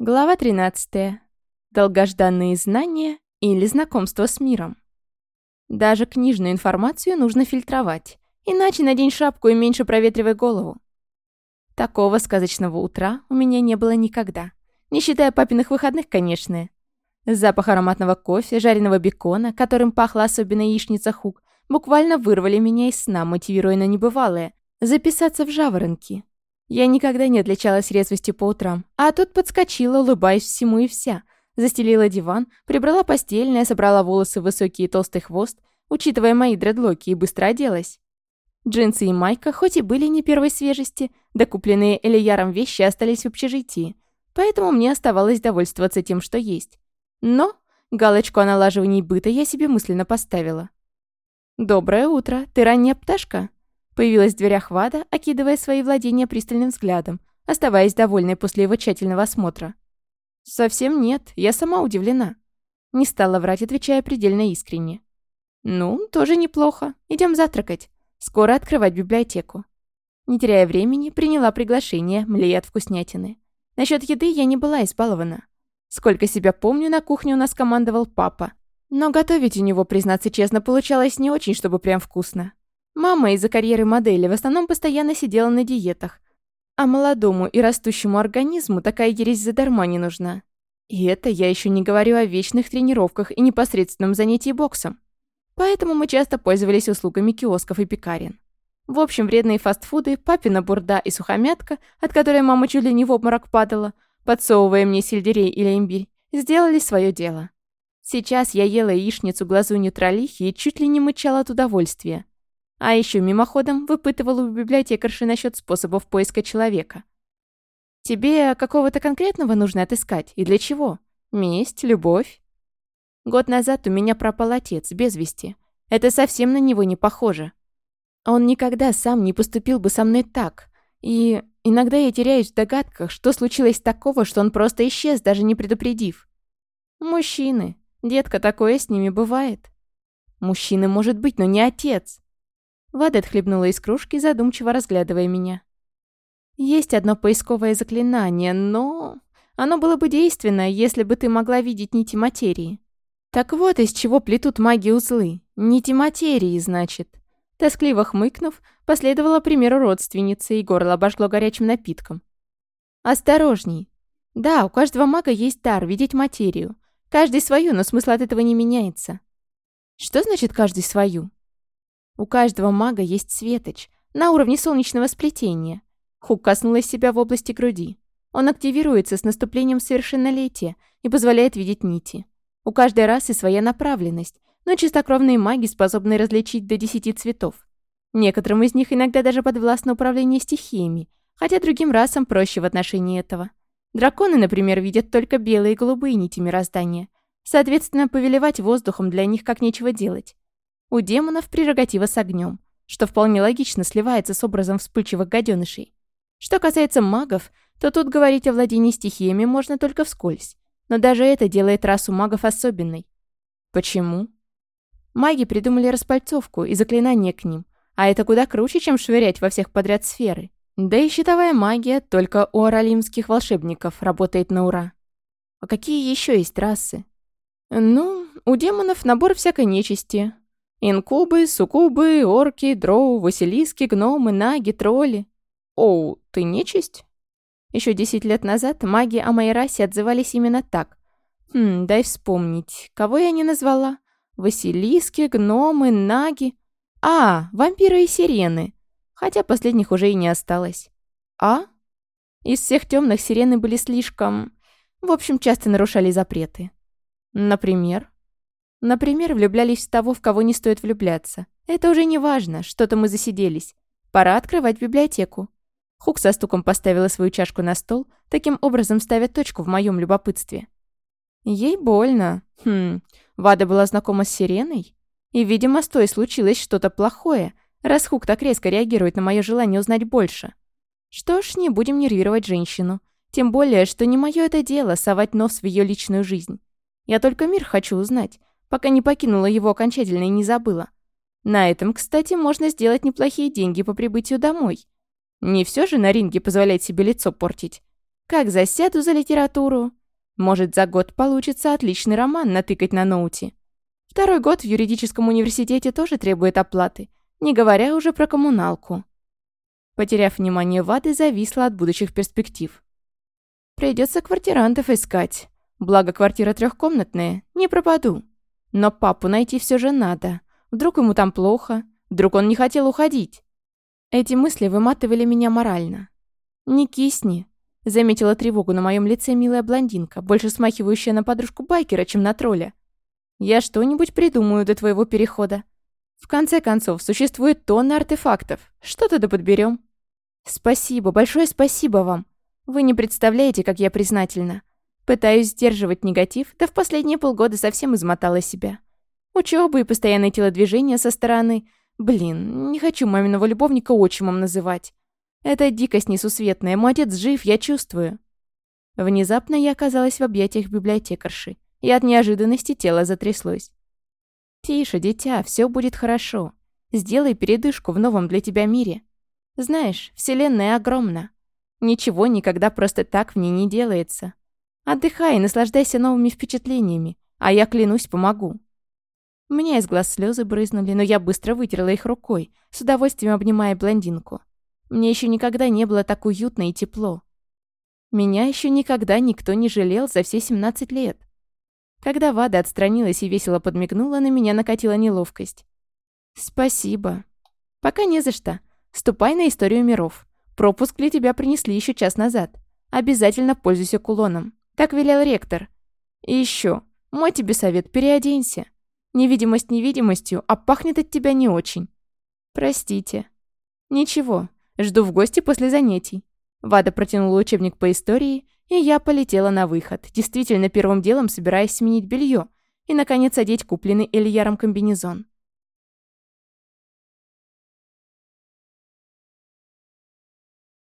Глава 13. Долгожданные знания или знакомство с миром. Даже книжную информацию нужно фильтровать, иначе надень шапку и меньше проветривай голову. Такого сказочного утра у меня не было никогда. Не считая папиных выходных, конечно. Запах ароматного кофе, жареного бекона, которым пахла особенно яичница хук, буквально вырвали меня из сна, мотивируя на небывалое – записаться в жаворонки. Я никогда не отличалась резвостью по утрам, а тут подскочила, улыбаясь всему и вся. Застелила диван, прибрала постельное, собрала волосы в высокий и толстый хвост, учитывая мои дредлоки, и быстро оделась. Джинсы и майка, хоть и были не первой свежести, докупленные Элияром вещи остались в общежитии, поэтому мне оставалось довольствоваться тем, что есть. Но галочку о налаживании быта я себе мысленно поставила. «Доброе утро, ты ранняя пташка?» Появилась в дверях Вада, окидывая свои владения пристальным взглядом, оставаясь довольной после его тщательного осмотра. «Совсем нет, я сама удивлена». Не стала врать, отвечая предельно искренне. «Ну, тоже неплохо. Идем завтракать. Скоро открывать библиотеку». Не теряя времени, приняла приглашение, млея от вкуснятины. Насчет еды я не была избалована. Сколько себя помню, на кухне у нас командовал папа. Но готовить у него, признаться честно, получалось не очень, чтобы прям вкусно. Мама из-за карьеры модели в основном постоянно сидела на диетах. А молодому и растущему организму такая ересь задарма не нужна. И это я еще не говорю о вечных тренировках и непосредственном занятии боксом. Поэтому мы часто пользовались услугами киосков и пекарен. В общем, вредные фастфуды, папина бурда и сухомятка, от которой мама чуть ли не в обморок падала, подсовывая мне сельдерей или имбирь, сделали свое дело. Сейчас я ела яичницу глазунью тролихи и чуть ли не мычала от удовольствия. А еще мимоходом выпытывал у библиотекарши насчет способов поиска человека. «Тебе какого-то конкретного нужно отыскать? И для чего? Месть? Любовь?» Год назад у меня пропал отец, без вести. Это совсем на него не похоже. Он никогда сам не поступил бы со мной так. И иногда я теряюсь в догадках, что случилось такого, что он просто исчез, даже не предупредив. Мужчины. Детка, такое с ними бывает. Мужчины может быть, но не отец. Влада отхлебнула из кружки, задумчиво разглядывая меня. «Есть одно поисковое заклинание, но... Оно было бы действенно, если бы ты могла видеть нити материи. Так вот, из чего плетут маги узлы. Нити материи, значит». Тоскливо хмыкнув, последовала примеру родственницы, и горло обожгло горячим напитком. «Осторожней. Да, у каждого мага есть дар видеть материю. Каждый свою, но смысл от этого не меняется». «Что значит каждый свою?» У каждого мага есть светоч на уровне солнечного сплетения. Хук коснулась себя в области груди. Он активируется с наступлением совершеннолетия и позволяет видеть нити. У каждой расы своя направленность, но чистокровные маги способны различить до 10 цветов. Некоторым из них иногда даже подвластно управление стихиями, хотя другим расам проще в отношении этого. Драконы, например, видят только белые и голубые нити мироздания. Соответственно, повелевать воздухом для них как нечего делать. У демонов прерогатива с огнем, что вполне логично сливается с образом вспыльчивых гаденышей. Что касается магов, то тут говорить о владении стихиями можно только вскользь. Но даже это делает расу магов особенной. Почему? Маги придумали распальцовку и заклинания к ним, а это куда круче, чем швырять во всех подряд сферы. Да и щитовая магия только у оралимских волшебников работает на ура. А какие еще есть расы? Ну, у демонов набор всякой нечисти, Инкубы, сукубы, орки, дроу, василиски, гномы, наги, тролли. Оу, ты нечисть? Еще десять лет назад маги о моей расе отзывались именно так. Хм, дай вспомнить, кого я не назвала? Василиски, гномы, наги. А, вампиры и сирены. Хотя последних уже и не осталось. А? Из всех темных сирены были слишком... В общем, часто нарушали запреты. Например? Например, влюблялись в того, в кого не стоит влюбляться. Это уже не важно, что-то мы засиделись. Пора открывать библиотеку. Хук со стуком поставила свою чашку на стол, таким образом ставя точку в моем любопытстве. Ей больно. Хм, Вада была знакома с Сиреной? И, видимо, с той случилось что-то плохое, раз Хук так резко реагирует на мое желание узнать больше. Что ж, не будем нервировать женщину. Тем более, что не мое это дело совать нос в ее личную жизнь. Я только мир хочу узнать, пока не покинула его окончательно и не забыла. На этом, кстати, можно сделать неплохие деньги по прибытию домой. Не все же на ринге позволять себе лицо портить. Как засяду за литературу? Может, за год получится отличный роман натыкать на ноуте. Второй год в юридическом университете тоже требует оплаты, не говоря уже про коммуналку. Потеряв внимание Вады, зависла от будущих перспектив. Придется квартирантов искать. Благо, квартира трехкомнатная, не пропаду. Но папу найти все же надо. Вдруг ему там плохо? Вдруг он не хотел уходить? Эти мысли выматывали меня морально. «Не кисни», — заметила тревогу на моем лице милая блондинка, больше смахивающая на подружку байкера, чем на тролля. «Я что-нибудь придумаю до твоего перехода. В конце концов, существует тонна артефактов. Что-то да подберем. «Спасибо, большое спасибо вам. Вы не представляете, как я признательна. Пытаюсь сдерживать негатив, да в последние полгода совсем измотала себя. Учёба и постоянное телодвижение со стороны. Блин, не хочу маминого любовника отчимом называть. Это дикость несусветная, мой отец жив, я чувствую. Внезапно я оказалась в объятиях библиотекарши, и от неожиданности тело затряслось. «Тише, дитя, все будет хорошо. Сделай передышку в новом для тебя мире. Знаешь, Вселенная огромна. Ничего никогда просто так в ней не делается. Отдыхай и наслаждайся новыми впечатлениями, а я, клянусь, помогу». У меня из глаз слезы брызнули, но я быстро вытерла их рукой, с удовольствием обнимая блондинку. Мне еще никогда не было так уютно и тепло. Меня еще никогда никто не жалел за все 17 лет. Когда Вада отстранилась и весело подмигнула, на меня накатила неловкость. «Спасибо». «Пока не за что. Ступай на историю миров. Пропуск для тебя принесли еще час назад. Обязательно пользуйся кулоном». Так велел ректор. И еще, мой тебе совет, переоденься. Невидимость невидимостью, а пахнет от тебя не очень. Простите. Ничего, жду в гости после занятий. Вада протянула учебник по истории, и я полетела на выход, действительно первым делом собираясь сменить белье и, наконец, одеть купленный Эльяром комбинезон.